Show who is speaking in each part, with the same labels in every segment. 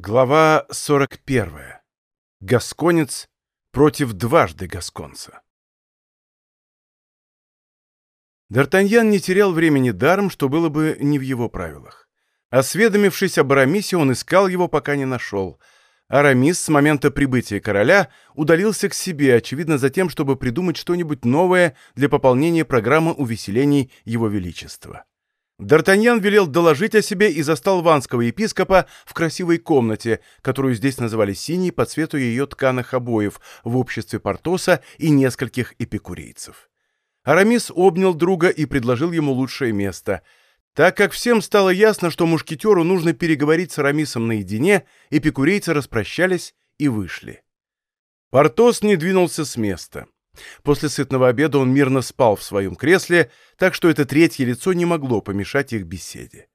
Speaker 1: Глава 41. Гасконец против дважды гасконца. Д'Артаньян не терял времени даром, что было бы не в его правилах. Осведомившись об Арамисе, он искал его, пока не нашел. Арамис с момента прибытия короля удалился к себе, очевидно, за тем, чтобы придумать что-нибудь новое для пополнения программы увеселений его величества. Д'Артаньян велел доложить о себе и застал ванского епископа в красивой комнате, которую здесь называли синей по цвету ее тканых обоев, в обществе Портоса и нескольких эпикурейцев. Арамис обнял друга и предложил ему лучшее место. Так как всем стало ясно, что мушкетеру нужно переговорить с Арамисом наедине, эпикурейцы распрощались и вышли. Портос не двинулся с места. После сытного обеда он мирно спал в своем кресле, так что это третье лицо не могло помешать их беседе.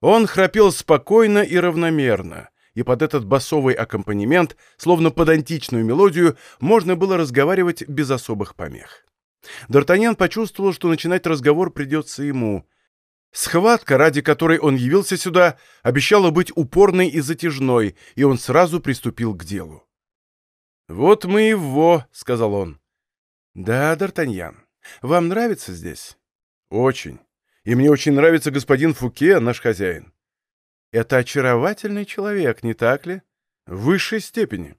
Speaker 1: Он храпел спокойно и равномерно, и под этот басовый аккомпанемент, словно под античную мелодию, можно было разговаривать без особых помех. Д'Артаньян почувствовал, что начинать разговор придется ему. Схватка, ради которой он явился сюда, обещала быть упорной и затяжной, и он сразу приступил к делу. «Вот мы и во», — сказал он. «Да, Д'Артаньян. Вам нравится здесь?» «Очень. И мне очень нравится господин Фуке, наш хозяин». «Это очаровательный человек, не так ли?» «В высшей степени».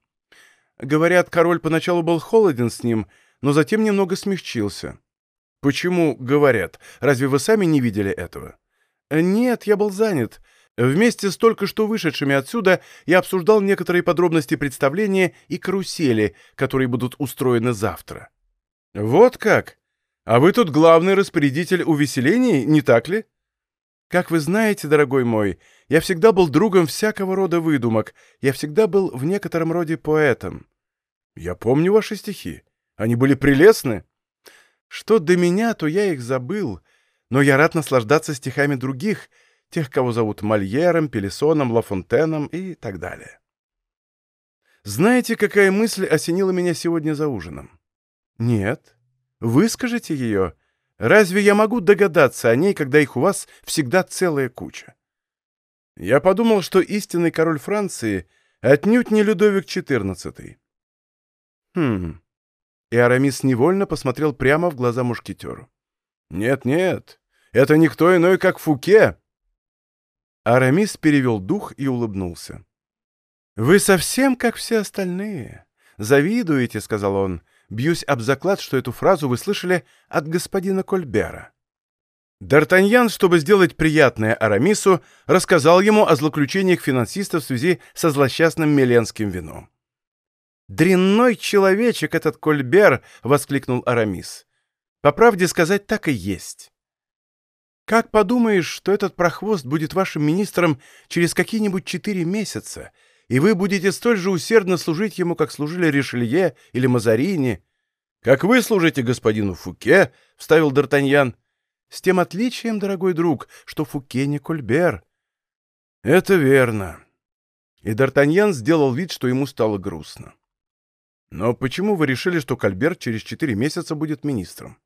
Speaker 1: Говорят, король поначалу был холоден с ним, но затем немного смягчился. «Почему говорят? Разве вы сами не видели этого?» «Нет, я был занят. Вместе с только что вышедшими отсюда я обсуждал некоторые подробности представления и карусели, которые будут устроены завтра». «Вот как? А вы тут главный распорядитель увеселений, не так ли?» «Как вы знаете, дорогой мой, я всегда был другом всякого рода выдумок, я всегда был в некотором роде поэтом». «Я помню ваши стихи. Они были прелестны». «Что до меня, то я их забыл, но я рад наслаждаться стихами других, тех, кого зовут Мольером, Пелесоном, Лафонтеном и так далее». «Знаете, какая мысль осенила меня сегодня за ужином?» «Нет. Выскажите ее. Разве я могу догадаться о ней, когда их у вас всегда целая куча?» Я подумал, что истинный король Франции отнюдь не Людовик XIV. Хм. И Арамис невольно посмотрел прямо в глаза мушкетеру. «Нет-нет, это никто иной, как Фуке!» Арамис перевел дух и улыбнулся. «Вы совсем как все остальные. Завидуете», — сказал он, Бьюсь об заклад, что эту фразу вы слышали от господина Кольбера. Д'Артаньян, чтобы сделать приятное Арамису, рассказал ему о злоключениях финансиста в связи со злосчастным меленским вином. «Дрянной человечек этот Кольбер!» — воскликнул Арамис. «По правде сказать, так и есть. Как подумаешь, что этот прохвост будет вашим министром через какие-нибудь четыре месяца, и вы будете столь же усердно служить ему, как служили Ришелье или Мазарини. — Как вы служите господину Фуке, — вставил Д'Артаньян. — С тем отличием, дорогой друг, что Фуке не Кольбер. — Это верно. И Д'Артаньян сделал вид, что ему стало грустно. — Но почему вы решили, что Кольбер через четыре месяца будет министром?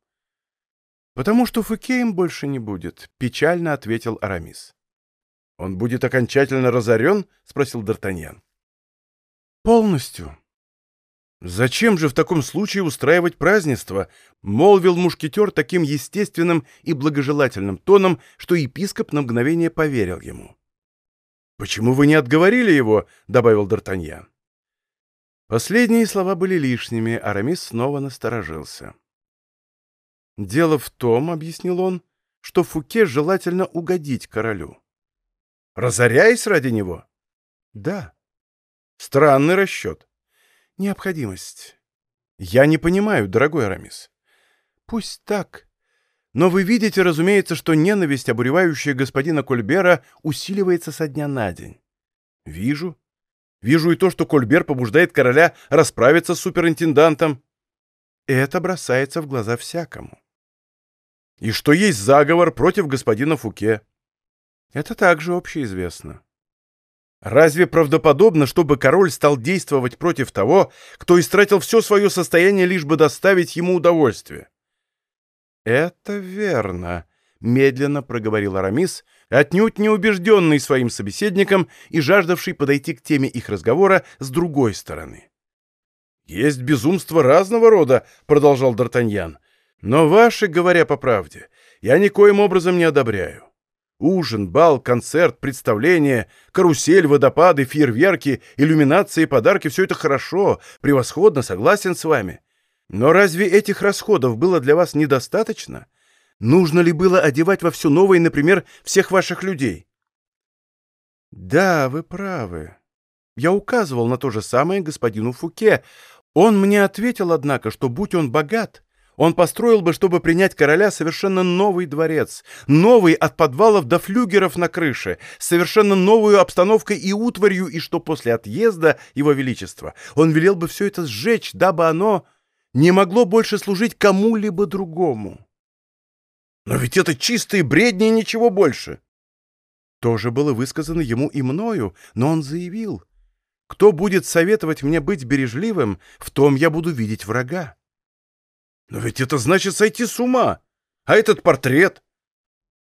Speaker 1: — Потому что Фуке им больше не будет, — печально ответил Арамис. «Он будет окончательно разорен?» — спросил Д'Артаньян. «Полностью». «Зачем же в таком случае устраивать празднество?» — молвил мушкетер таким естественным и благожелательным тоном, что епископ на мгновение поверил ему. «Почему вы не отговорили его?» — добавил Д'Артаньян. Последние слова были лишними, Арамис снова насторожился. «Дело в том, — объяснил он, — что Фуке желательно угодить королю. Разоряясь ради него? Да. Странный расчет. Необходимость. Я не понимаю, дорогой Арамис. Пусть так. Но вы видите, разумеется, что ненависть, обуревающая господина Кольбера, усиливается со дня на день. Вижу. Вижу и то, что Кольбер побуждает короля расправиться с суперинтендантом. Это бросается в глаза всякому. И что есть заговор против господина Фуке. Это также общеизвестно. Разве правдоподобно, чтобы король стал действовать против того, кто истратил все свое состояние, лишь бы доставить ему удовольствие? «Это верно», — медленно проговорил Арамис, отнюдь не убежденный своим собеседником и жаждавший подойти к теме их разговора с другой стороны. «Есть безумство разного рода», — продолжал Д'Артаньян. «Но ваши, говоря по правде, я никоим образом не одобряю. Ужин, бал, концерт, представление, карусель, водопады, фейерверки, иллюминации, подарки — все это хорошо, превосходно, согласен с вами. Но разве этих расходов было для вас недостаточно? Нужно ли было одевать во все новое, например, всех ваших людей? Да, вы правы. Я указывал на то же самое господину Фуке. Он мне ответил, однако, что будь он богат, он построил бы, чтобы принять короля, совершенно новый дворец, новый от подвалов до флюгеров на крыше, совершенно новую обстановкой и утварью, и что после отъезда его величества он велел бы все это сжечь, дабы оно не могло больше служить кому-либо другому. Но ведь это чистые бредни и ничего больше. Тоже было высказано ему и мною, но он заявил, кто будет советовать мне быть бережливым, в том я буду видеть врага. «Но ведь это значит сойти с ума! А этот портрет?»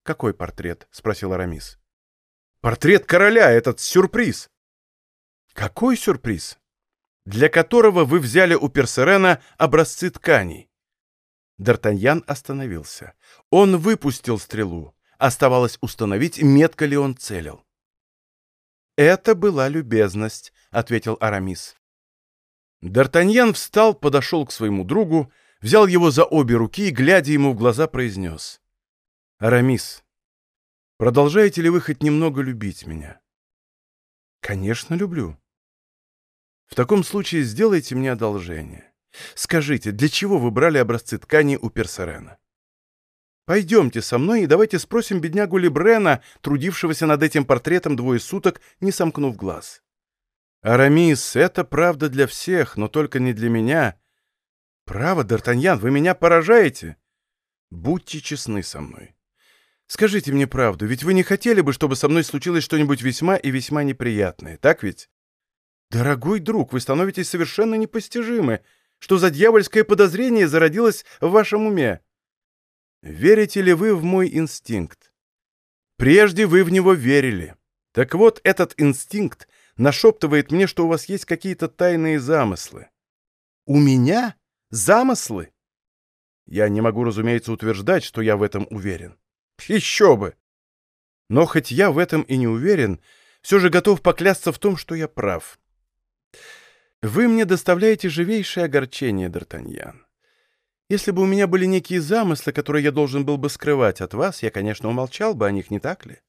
Speaker 1: «Какой портрет?» — спросил Арамис. «Портрет короля, этот сюрприз». «Какой сюрприз?» «Для которого вы взяли у Персерена образцы тканей». Д'Артаньян остановился. Он выпустил стрелу. Оставалось установить, метко ли он целил. «Это была любезность», — ответил Арамис. Д'Артаньян встал, подошел к своему другу, взял его за обе руки и, глядя ему в глаза, произнес. «Арамис, продолжаете ли вы хоть немного любить меня?» «Конечно, люблю». «В таком случае сделайте мне одолжение. Скажите, для чего вы брали образцы ткани у Персерена?» «Пойдемте со мной и давайте спросим беднягу Лебрена, трудившегося над этим портретом двое суток, не сомкнув глаз». «Арамис, это правда для всех, но только не для меня, «Право, Д'Артаньян, вы меня поражаете!» «Будьте честны со мной. Скажите мне правду, ведь вы не хотели бы, чтобы со мной случилось что-нибудь весьма и весьма неприятное, так ведь?» «Дорогой друг, вы становитесь совершенно непостижимы. Что за дьявольское подозрение зародилось в вашем уме?» «Верите ли вы в мой инстинкт?» «Прежде вы в него верили. Так вот, этот инстинкт нашептывает мне, что у вас есть какие-то тайные замыслы». «У меня?» Замыслы? Я не могу, разумеется, утверждать, что я в этом уверен. Еще бы! Но хоть я в этом и не уверен, все же готов поклясться в том, что я прав. Вы мне доставляете живейшее огорчение, Д'Артаньян. Если бы у меня были некие замыслы, которые я должен был бы скрывать от вас, я, конечно, умолчал бы о них, не так ли?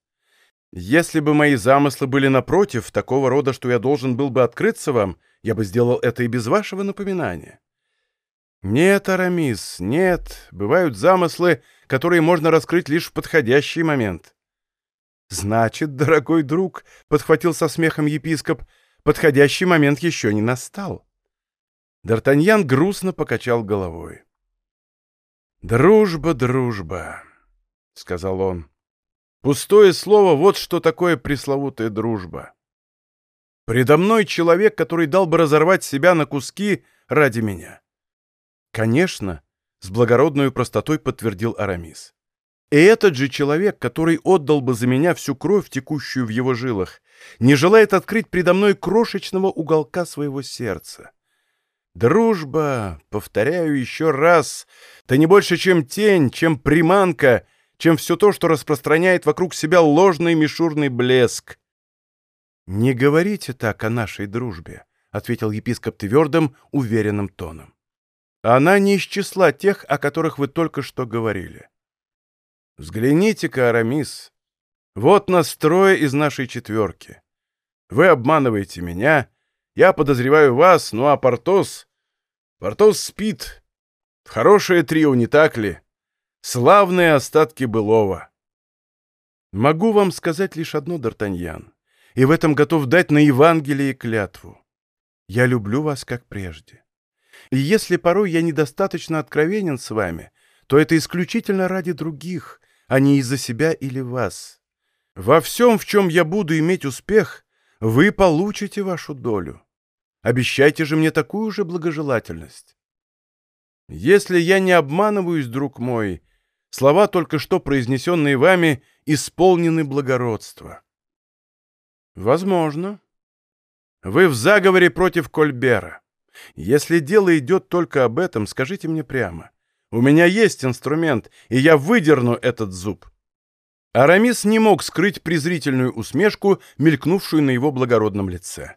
Speaker 1: Если бы мои замыслы были напротив, такого рода, что я должен был бы открыться вам, я бы сделал это и без вашего напоминания. «Нет, Арамис, нет. Бывают замыслы, которые можно раскрыть лишь в подходящий момент». «Значит, дорогой друг», — подхватил со смехом епископ, — «подходящий момент еще не настал». Д'Артаньян грустно покачал головой. «Дружба, дружба», — сказал он. «Пустое слово, вот что такое пресловутая дружба. Предо мной человек, который дал бы разорвать себя на куски ради меня. «Конечно», — с благородной простотой подтвердил Арамис. «И этот же человек, который отдал бы за меня всю кровь, текущую в его жилах, не желает открыть предо мной крошечного уголка своего сердца. Дружба, повторяю еще раз, то не больше, чем тень, чем приманка, чем все то, что распространяет вокруг себя ложный мишурный блеск. «Не говорите так о нашей дружбе», — ответил епископ твердым, уверенным тоном. Она не из числа тех, о которых вы только что говорили. Взгляните-ка, Арамис. Вот нас трое из нашей четверки. Вы обманываете меня, я подозреваю вас, ну а Портос... Портос спит. Хорошее трио, не так ли? Славные остатки былого. Могу вам сказать лишь одно, Д'Артаньян, и в этом готов дать на Евангелие клятву. Я люблю вас, как прежде. И если порой я недостаточно откровенен с вами, то это исключительно ради других, а не из-за себя или вас. Во всем, в чем я буду иметь успех, вы получите вашу долю. Обещайте же мне такую же благожелательность. Если я не обманываюсь, друг мой, Слова, только что произнесенные вами, исполнены благородства. Возможно. Вы в заговоре против Кольбера. Если дело идет только об этом, скажите мне прямо. У меня есть инструмент, и я выдерну этот зуб. Арамис не мог скрыть презрительную усмешку, мелькнувшую на его благородном лице.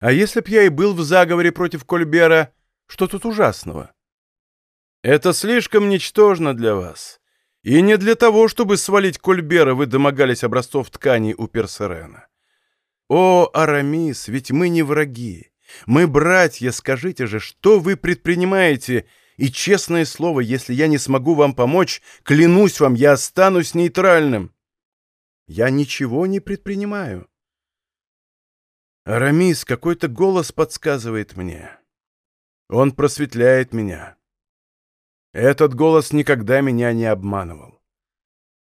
Speaker 1: А если б я и был в заговоре против Кольбера, что тут ужасного? Это слишком ничтожно для вас. И не для того, чтобы свалить Кольбера, вы домогались образцов тканей у Персерена. О, Арамис, ведь мы не враги. Мы братья, скажите же, что вы предпринимаете, и, честное слово, если я не смогу вам помочь, клянусь вам, я останусь нейтральным. Я ничего не предпринимаю. Арамис, какой-то голос подсказывает мне. Он просветляет меня. Этот голос никогда меня не обманывал.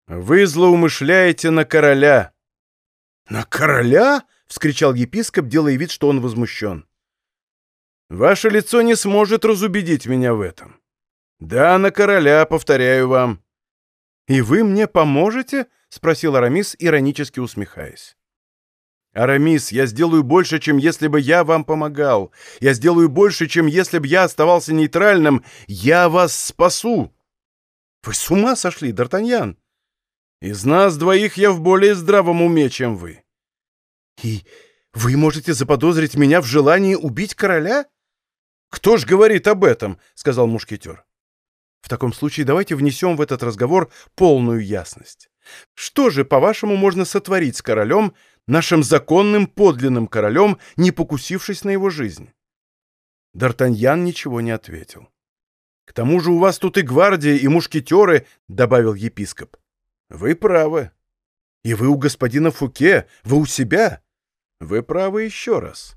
Speaker 1: Вы злоумышляете на короля. На короля? — вскричал епископ, делая вид, что он возмущен. Ваше лицо не сможет разубедить меня в этом. Да, на короля, повторяю вам. И вы мне поможете? спросил Арамис, иронически усмехаясь. «Арамис, я сделаю больше, чем если бы я вам помогал. Я сделаю больше, чем если бы я оставался нейтральным. Я вас спасу!» «Вы с ума сошли, Д'Артаньян? Из нас двоих я в более здравом уме, чем вы». «И вы можете заподозрить меня в желании убить короля?» «Кто ж говорит об этом?» — сказал мушкетер. «В таком случае давайте внесем в этот разговор полную ясность. Что же, по-вашему, можно сотворить с королем, нашим законным подлинным королем, не покусившись на его жизнь?» Д'Артаньян ничего не ответил. «К тому же у вас тут и гвардия, и мушкетеры», — добавил епископ. «Вы правы. И вы у господина Фуке, вы у себя. Вы правы еще раз.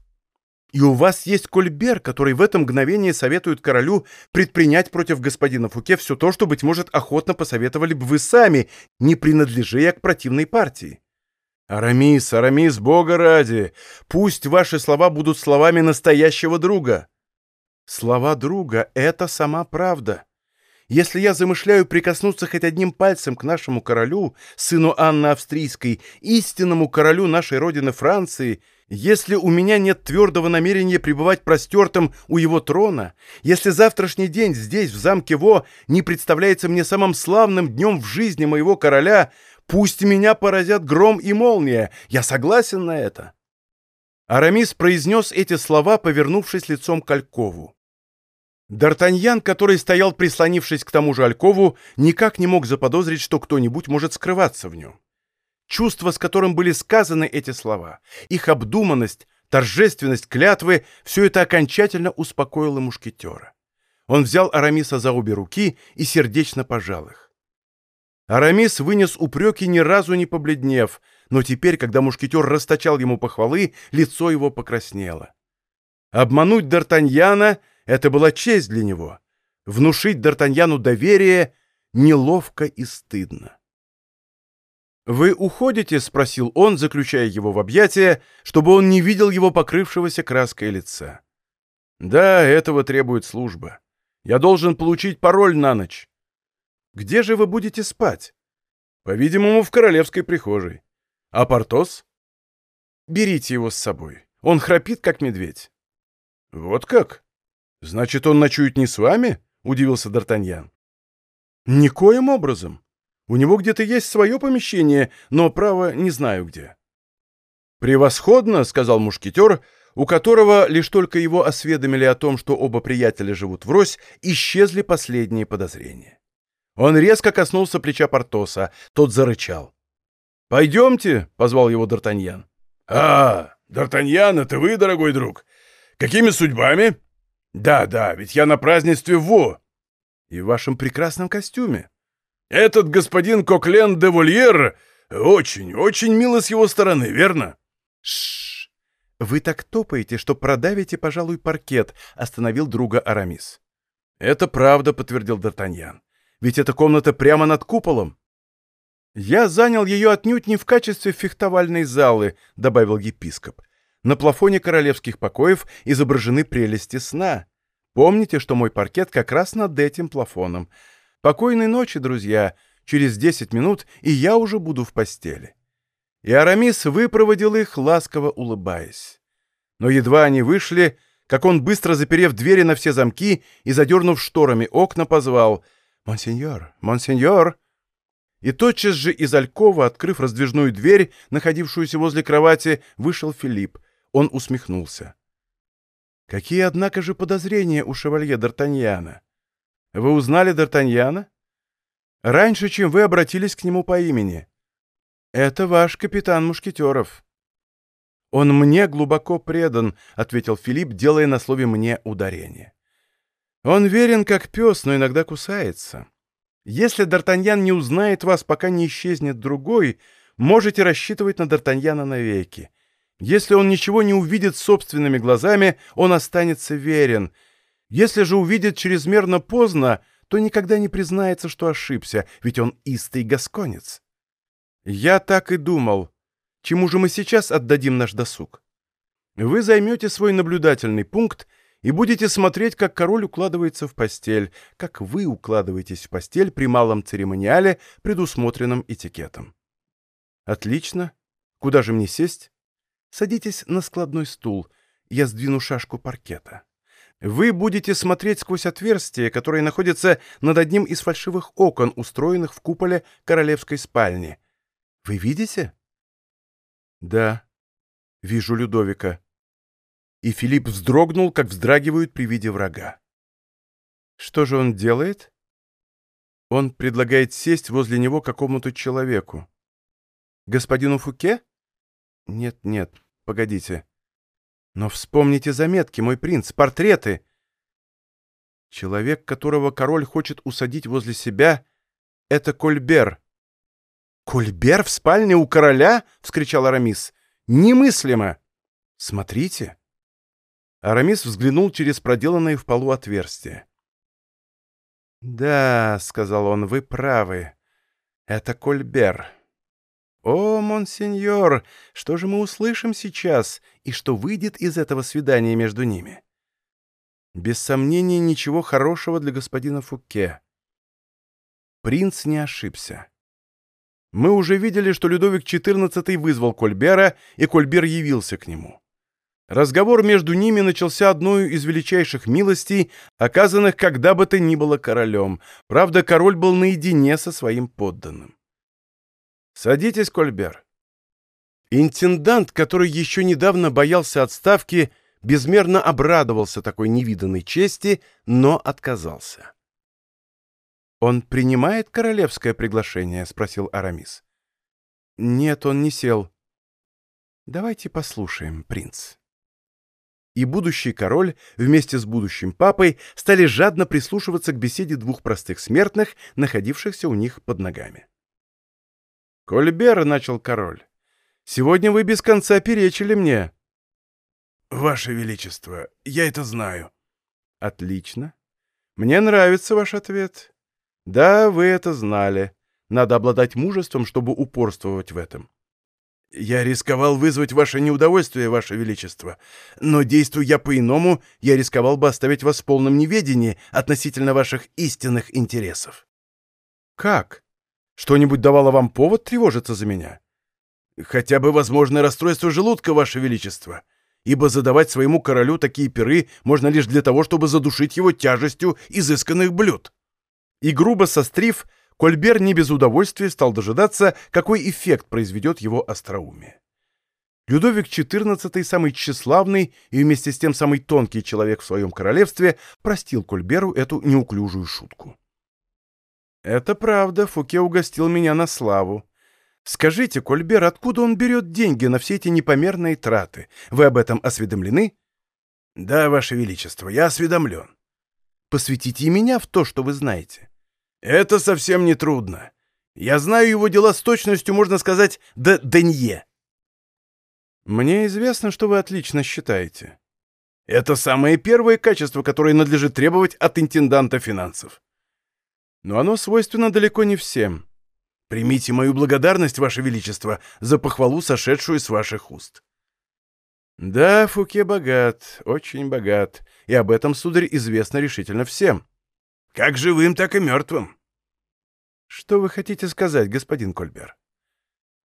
Speaker 1: И у вас есть Кольбер, который в это мгновение советует королю предпринять против господина Фуке все то, что, быть может, охотно посоветовали бы вы сами, не принадлежа к противной партии. Арамис, Арамис, бога ради, пусть ваши слова будут словами настоящего друга. Слова друга — это сама правда. Если я замышляю прикоснуться хоть одним пальцем к нашему королю, сыну Анны Австрийской, истинному королю нашей родины Франции — если у меня нет твердого намерения пребывать простертым у его трона, если завтрашний день здесь, в замке Во, не представляется мне самым славным днем в жизни моего короля, пусть меня поразят гром и молния, я согласен на это». Арамис произнес эти слова, повернувшись лицом к Алькову. Д'Артаньян, который стоял прислонившись к тому же Алькову, никак не мог заподозрить, что кто-нибудь может скрываться в нем. Чувство, с которым были сказаны эти слова, их обдуманность, торжественность клятвы — все это окончательно успокоило мушкетера. Он взял Арамиса за обе руки и сердечно пожал их. Арамис вынес упреки, ни разу не побледнев, но теперь, когда мушкетер расточал ему похвалы, лицо его покраснело. Обмануть Д'Артаньяна — это была честь для него. Внушить Д'Артаньяну доверие — неловко и стыдно. «Вы уходите?» — спросил он, заключая его в объятия, чтобы он не видел его покрывшегося краской лица. «Да, этого требует служба. Я должен получить пароль на ночь». «Где же вы будете спать?» «По-видимому, в королевской прихожей. А Портос?» «Берите его с собой. Он храпит, как медведь». «Вот как? Значит, он ночует не с вами?» — удивился Д'Артаньян. «Никоим образом. У него где-то есть свое помещение, но, право, не знаю где». «Превосходно», — сказал мушкетер, у которого, лишь только его осведомили о том, что оба приятеля живут врозь, исчезли последние подозрения. Он резко коснулся плеча Портоса, тот зарычал. «Пойдемте», — позвал его Д'Артаньян.
Speaker 2: «А, Д'Артаньян, это вы, дорогой друг? Какими судьбами?» «Да, да, ведь я на празднестве Во».
Speaker 1: «И в вашем прекрасном костюме».
Speaker 2: Этот господин Коклен де Вольер очень, очень мило с его стороны, верно?
Speaker 1: Шш. Вы так топаете, что продавите, пожалуй, паркет, остановил друга Арамис. Это правда, подтвердил Д'Артаньян. Ведь эта комната прямо над куполом. Я занял ее отнюдь не в качестве фехтовальной залы, добавил епископ. На плафоне королевских покоев изображены прелести сна. Помните, что мой паркет как раз над этим плафоном. Покойной ночи, друзья. Через десять минут, и я уже буду в постели». И Арамис выпроводил их, ласково улыбаясь. Но едва они вышли, как он, быстро заперев двери на все замки и задернув шторами окна, позвал «Монсеньор, монсеньор!» И тотчас же из Алькова, открыв раздвижную дверь, находившуюся возле кровати, вышел Филипп. Он усмехнулся. «Какие, однако же, подозрения у шевалье Д'Артаньяна? Вы узнали Д'Артаньяна? Раньше, чем вы обратились к нему по имени. Это ваш капитан Мушкетеров». «Он мне глубоко предан», — ответил Филипп, делая на слове «мне» ударение. «Он верен, как пес, но иногда кусается. Если Д'Артаньян не узнает вас, пока не исчезнет другой, можете рассчитывать на Д'Артаньяна навеки. Если он ничего не увидит собственными глазами, он останется верен. Если же увидит чрезмерно поздно, то никогда не признается, что ошибся, ведь он истый гасконец. Я так и думал. Чему же мы сейчас отдадим наш досуг? Вы займете свой наблюдательный пункт и будете смотреть, как король укладывается в постель, как вы укладываетесь в постель при малом церемониале, предусмотренном этикетом. Отлично. Куда же мне сесть? Садитесь на складной стул. Я сдвину шашку паркета. Вы будете смотреть сквозь отверстие, которое находится над одним из фальшивых окон, устроенных в куполе королевской спальни. Вы видите? Да, вижу Людовика. И Филипп вздрогнул, как вздрагивают при виде врага. Что же он делает? Он предлагает сесть возле него какому-то человеку. Господину Фуке? Нет, нет, погодите. Но вспомните заметки, мой принц, портреты. Человек, которого король хочет усадить возле себя, — это Кольбер. «Кольбер в спальне у короля?» — вскричал Арамис. «Немыслимо!» «Смотрите!» Арамис взглянул через проделанное в полу отверстие. «Да», — сказал он, — «вы правы. Это Кольбер». «О, монсеньор, что же мы услышим сейчас, и что выйдет из этого свидания между ними?» «Без сомнения, ничего хорошего для господина Фуке». Принц не ошибся. Мы уже видели, что Людовик XIV вызвал Кольбера, и Кольбер явился к нему. Разговор между ними начался одной из величайших милостей, оказанных когда бы то ни было королем. Правда, король был наедине со своим подданным. «Садитесь, Кольбер». Интендант, который еще недавно боялся отставки, безмерно обрадовался такой невиданной чести, но отказался. «Он принимает королевское приглашение?» — спросил Арамис. «Нет, он не сел». «Давайте послушаем, принц». И будущий король вместе с будущим папой стали жадно прислушиваться к беседе двух простых смертных, находившихся у них под ногами. «Кольбер», — начал король, — «сегодня вы без конца перечили мне».
Speaker 2: «Ваше Величество, я это знаю».
Speaker 1: «Отлично. Мне нравится ваш ответ. Да, вы это знали. Надо обладать мужеством, чтобы упорствовать в этом.
Speaker 2: Я рисковал вызвать ваше неудовольствие, ваше величество, но действуя я по-иному, я рисковал бы оставить вас в полном неведении относительно ваших истинных интересов.
Speaker 1: Как? Что-нибудь давало вам повод тревожиться за меня?
Speaker 2: Хотя бы возможное расстройство желудка, ваше величество, ибо задавать своему королю такие пиры можно лишь для того, чтобы задушить его тяжестью изысканных блюд
Speaker 1: и, грубо сострив, Кольбер не без удовольствия стал дожидаться, какой эффект произведет его остроумие. Людовик XIV, самый тщеславный и вместе с тем самый тонкий человек в своем королевстве, простил Кольберу эту неуклюжую шутку. «Это правда, Фуке угостил меня на славу. Скажите, Кольбер, откуда он берет деньги на все эти непомерные траты? Вы об этом осведомлены?»
Speaker 2: «Да, Ваше Величество, я осведомлен».
Speaker 1: «Посвятите и меня в то, что вы знаете».
Speaker 2: Это совсем не трудно. Я знаю его дела с точностью, можно сказать, до Денье.
Speaker 1: Мне известно, что вы отлично считаете.
Speaker 2: Это самое первое качество, которое надлежит требовать от интенданта финансов.
Speaker 1: Но оно свойственно далеко не всем.
Speaker 2: Примите мою благодарность, Ваше Величество, за похвалу, сошедшую с ваших уст.
Speaker 1: Да, Фуке богат, очень богат, и об этом, сударь, известно решительно всем.
Speaker 2: Как живым, так и мертвым.
Speaker 1: Что вы хотите сказать, господин Кольбер?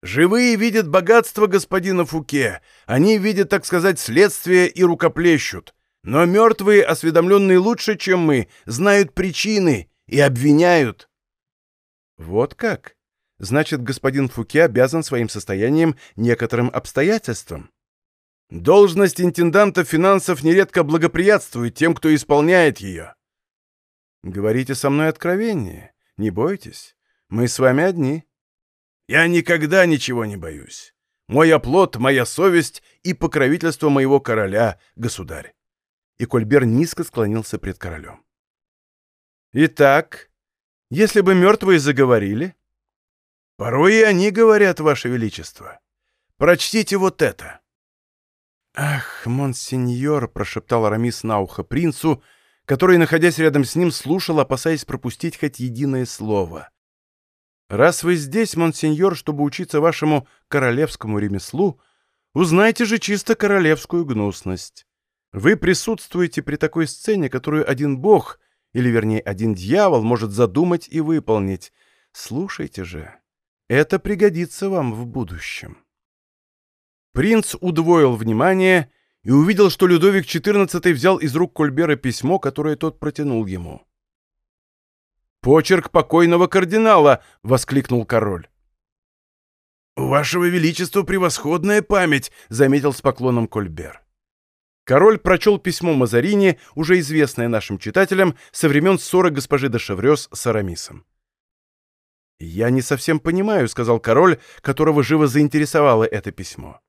Speaker 2: Живые видят богатство господина Фуке. Они видят, так сказать, следствие и рукоплещут. Но мертвые, осведомленные лучше, чем мы, знают причины и обвиняют.
Speaker 1: Вот как? Значит, господин Фуке обязан своим состоянием некоторым обстоятельствам.
Speaker 2: Должность интенданта финансов нередко благоприятствует тем, кто исполняет ее.
Speaker 1: Говорите со мной откровеннее. Не бойтесь. Мы с вами одни.
Speaker 2: Я никогда ничего не боюсь. Мой оплот, моя совесть и покровительство моего короля, государь.
Speaker 1: И Кольбер низко склонился пред королем. Итак, если бы мертвые заговорили...
Speaker 2: Порой и они говорят, Ваше Величество. Прочтите вот это.
Speaker 1: «Ах, монсеньор!» — прошептал Арамис на ухо принцу, который, находясь рядом с ним, слушал, опасаясь пропустить хоть единое слово. Раз вы здесь, монсеньор, чтобы учиться вашему королевскому ремеслу, узнайте же чисто королевскую гнусность. Вы присутствуете при такой сцене, которую один бог, или вернее один дьявол, может задумать и выполнить. Слушайте же, это пригодится вам в будущем. Принц удвоил внимание и увидел, что Людовик XIV взял из рук Кольбера письмо, которое тот протянул ему. «Почерк покойного кардинала!» — воскликнул король.
Speaker 2: «У вашего величества превосходная память!» — заметил с поклоном Кольбер.
Speaker 1: Король прочел письмо Мазарини, уже известное нашим читателям, со времен ссоры госпожи де Шеврёс с Арамисом. «Я не совсем понимаю», — сказал король, которого живо заинтересовало это письмо.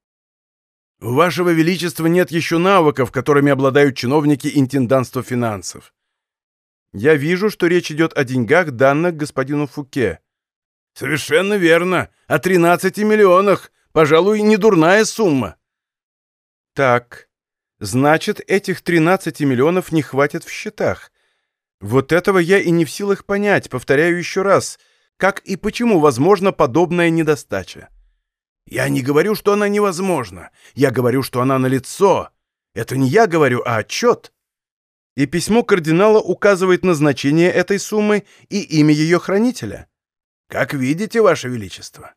Speaker 2: «У вашего величества нет еще навыков, которыми обладают чиновники интенданства финансов.
Speaker 1: Я вижу, что речь идет о деньгах, данных господину Фуке.
Speaker 2: Совершенно верно. О 13 миллионах. Пожалуй, не дурная сумма.
Speaker 1: Так, значит, этих 13 миллионов не хватит в счетах. Вот этого я и не в силах понять, повторяю еще раз. Как и почему возможна подобная недостача?
Speaker 2: Я не говорю, что она невозможна. Я говорю, что она налицо. Это не я говорю, а отчет
Speaker 1: и письмо кардинала указывает назначение этой суммы и имя ее хранителя.
Speaker 2: Как видите, Ваше Величество.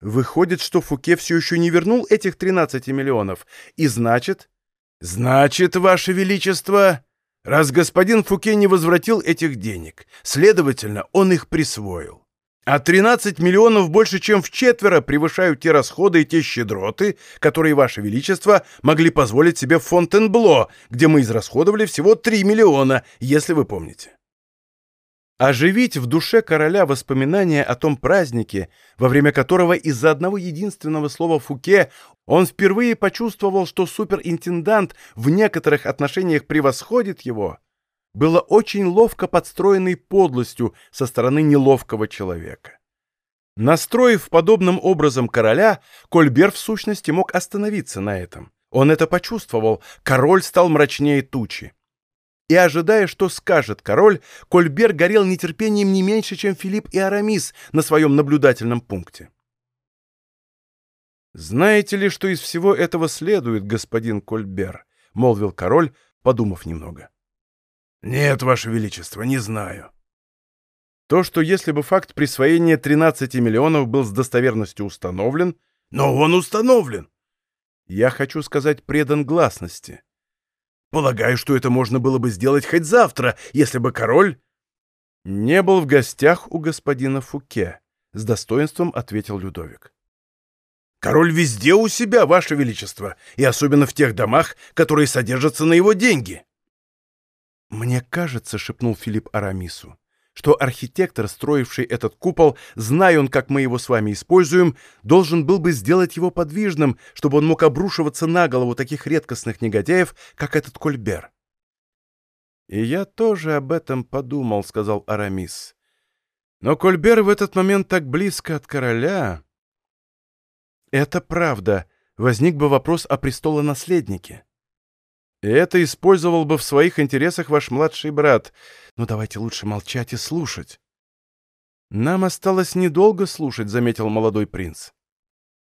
Speaker 1: Выходит, что Фуке все еще не вернул этих 13 миллионов, и значит...
Speaker 2: Значит, Ваше Величество, раз господин Фуке не возвратил этих денег, следовательно, он их присвоил. А 13 миллионов больше, чем в четверо превышают те расходы и те щедроты, которые, Ваше Величество, могли позволить себе в Фонтенбло, где мы израсходовали всего 3 миллиона, если вы помните.
Speaker 1: Оживить в душе короля воспоминания о том празднике, во время которого из-за одного единственного слова Фуке он впервые почувствовал, что суперинтендант в некоторых отношениях превосходит его — было очень ловко подстроенной подлостью со стороны неловкого человека. Настроив подобным образом короля, Кольбер в сущности мог остановиться на этом. Он это почувствовал, король стал мрачнее тучи. И ожидая, что скажет король, Кольбер горел нетерпением не меньше, чем Филипп и Арамис на своем наблюдательном пункте. «Знаете ли, что из всего этого следует, господин Кольбер?» — молвил король, подумав немного.
Speaker 2: «Нет, Ваше Величество, не знаю».
Speaker 1: То, что если бы факт присвоения 13 миллионов был с достоверностью установлен...
Speaker 2: Но он установлен.
Speaker 1: Я хочу сказать предан гласности.
Speaker 2: Полагаю, что это можно было бы сделать хоть завтра, если бы король...
Speaker 1: Не был в гостях у господина Фуке, с достоинством ответил Людовик.
Speaker 2: Король везде у себя, Ваше Величество, и особенно в тех домах, которые содержатся на его деньги.
Speaker 1: «Мне кажется», — шепнул Филипп Арамису, «что архитектор, строивший этот купол, зная он, как мы его с вами используем, должен был бы сделать его подвижным, чтобы он мог обрушиваться на голову таких редкостных негодяев, как этот Кольбер». «И я тоже об этом подумал», — сказал Арамис. «Но Кольбер в этот момент так близко от короля...» «Это правда. Возник бы вопрос о престолонаследнике». Это использовал бы в своих интересах ваш младший брат. Но давайте лучше молчать и слушать. Нам осталось недолго слушать, заметил молодой принц.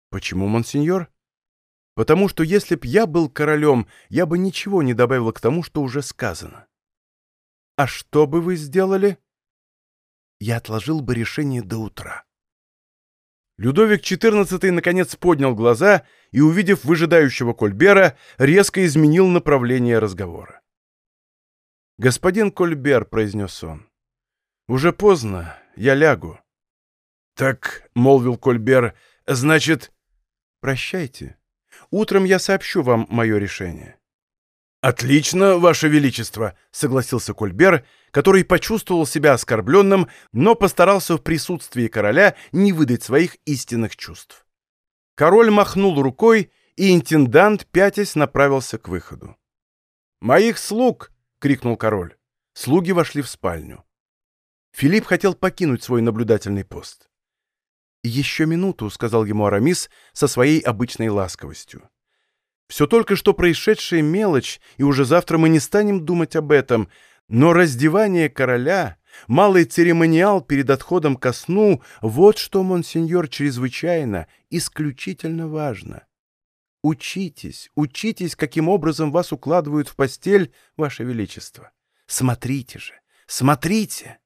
Speaker 1: Почему, монсеньор? Потому что если б я был королем, я бы ничего не добавил к тому, что уже сказано. А что бы вы сделали?
Speaker 2: я отложил бы решение до утра.
Speaker 1: Людовик XIV наконец поднял глаза и, увидев выжидающего Кольбера, резко изменил направление разговора. «Господин Кольбер», — произнес он, — «уже поздно, я лягу».
Speaker 2: «Так», — молвил Кольбер, — «значит...»
Speaker 1: «Прощайте. Утром я сообщу вам мое решение».
Speaker 2: «Отлично, Ваше Величество», — согласился Кольбер, который почувствовал себя оскорбленным, но постарался в присутствии короля не выдать своих истинных чувств. Король махнул рукой, и интендант, пятясь, направился к выходу. «Моих слуг!» — крикнул король. Слуги вошли в спальню. Филипп хотел покинуть свой наблюдательный пост. «Еще минуту», — сказал ему Арамис со своей обычной ласковостью. Все только что происшедшая мелочь, и уже завтра мы не станем думать об этом, но раздевание короля, малый церемониал перед отходом ко сну — вот что, монсеньор, чрезвычайно, исключительно важно. Учитесь, учитесь, каким образом вас укладывают в постель, ваше величество. Смотрите же, смотрите!»